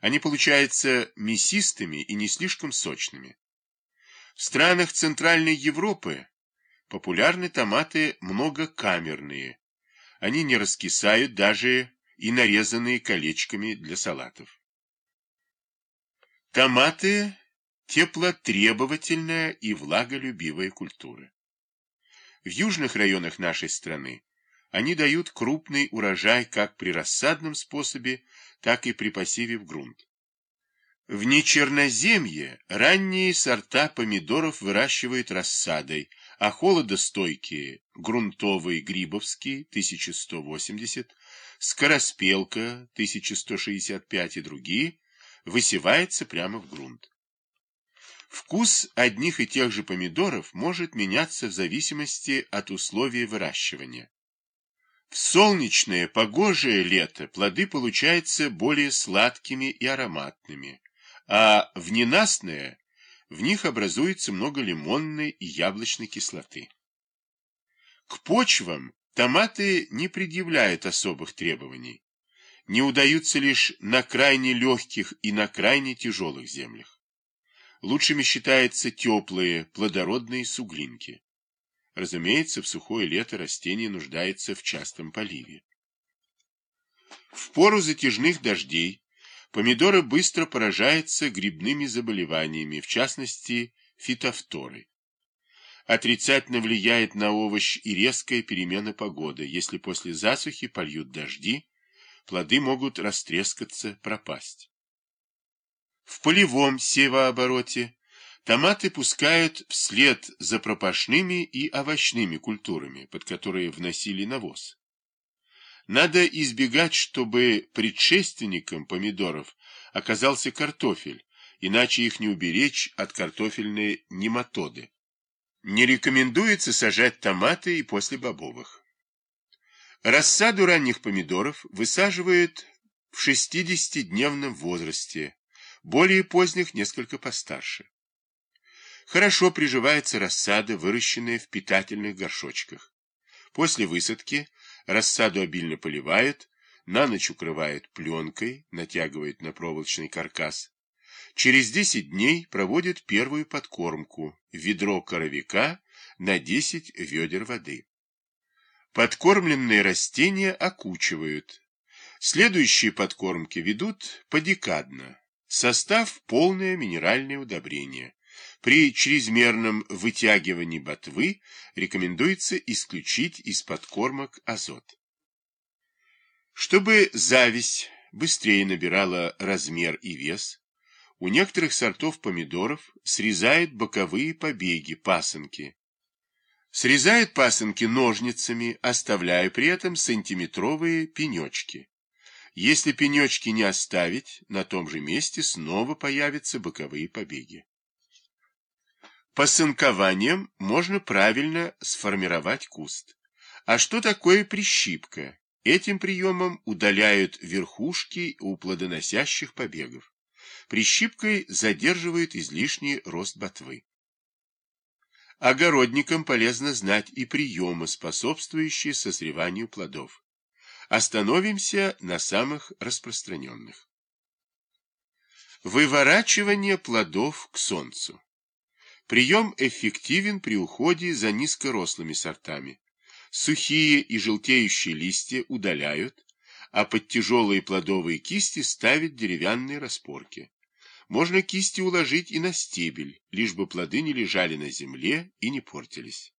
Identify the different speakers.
Speaker 1: Они получаются мясистыми и не слишком сочными. В странах Центральной Европы популярны томаты многокамерные. Они не раскисают даже и нарезанные колечками для салатов. Томаты – теплотребовательная и влаголюбивая культура. В южных районах нашей страны они дают крупный урожай как при рассадном способе, так и при посеве в грунт. В нечерноземье ранние сорта помидоров выращивают рассадой, а холодостойкие – грунтовый грибовский 1180, скороспелка 1165 и другие – высевается прямо в грунт. Вкус одних и тех же помидоров может меняться в зависимости от условий выращивания. В солнечное, погожее лето плоды получаются более сладкими и ароматными, а в ненастное в них образуется много лимонной и яблочной кислоты. К почвам томаты не предъявляют особых требований, не удаются лишь на крайне легких и на крайне тяжелых землях. Лучшими считаются теплые, плодородные суглинки. Разумеется, в сухое лето растение нуждается в частом поливе. В пору затяжных дождей помидоры быстро поражаются грибными заболеваниями, в частности, фитофторой. Отрицательно влияет на овощ и резкая перемена погоды. Если после засухи польют дожди, плоды могут растрескаться, пропасть. В полевом севообороте Томаты пускают вслед за пропашными и овощными культурами, под которые вносили навоз. Надо избегать, чтобы предшественником помидоров оказался картофель, иначе их не уберечь от картофельной нематоды. Не рекомендуется сажать томаты и после бобовых. Рассаду ранних помидоров высаживают в 60-дневном возрасте, более поздних несколько постарше. Хорошо приживается рассада, выращенная в питательных горшочках. После высадки рассаду обильно поливают, на ночь укрывают пленкой, натягивают на проволочный каркас. Через 10 дней проводят первую подкормку – ведро коровика на 10 ведер воды. Подкормленные растения окучивают. Следующие подкормки ведут подекадно. Состав – полное минеральное удобрение. При чрезмерном вытягивании ботвы рекомендуется исключить из подкормок азот. Чтобы зависть быстрее набирала размер и вес, у некоторых сортов помидоров срезают боковые побеги, пасынки. Срезают пасынки ножницами, оставляя при этом сантиметровые пенечки. Если пенечки не оставить, на том же месте снова появятся боковые побеги. Посынкованием можно правильно сформировать куст. А что такое прищипка? Этим приемом удаляют верхушки у плодоносящих побегов. Прищипкой задерживают излишний рост ботвы. Огородникам полезно знать и приемы, способствующие созреванию плодов. Остановимся на самых распространенных. Выворачивание плодов к солнцу. Прием эффективен при уходе за низкорослыми сортами. Сухие и желтеющие листья удаляют, а под тяжелые плодовые кисти ставят деревянные распорки. Можно кисти уложить и на стебель, лишь бы плоды не лежали на земле и не портились.